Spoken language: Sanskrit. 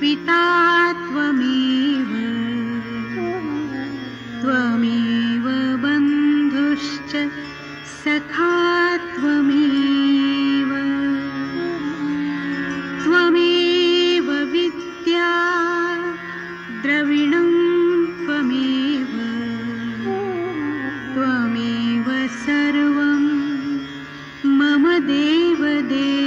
पिता त्वमेव। त्वमेव बन्धुश्च सखात्वमेव त्वमेव। विद्या द्रविणं त्वमेव। त्वमेव सर्वं मम देवदेव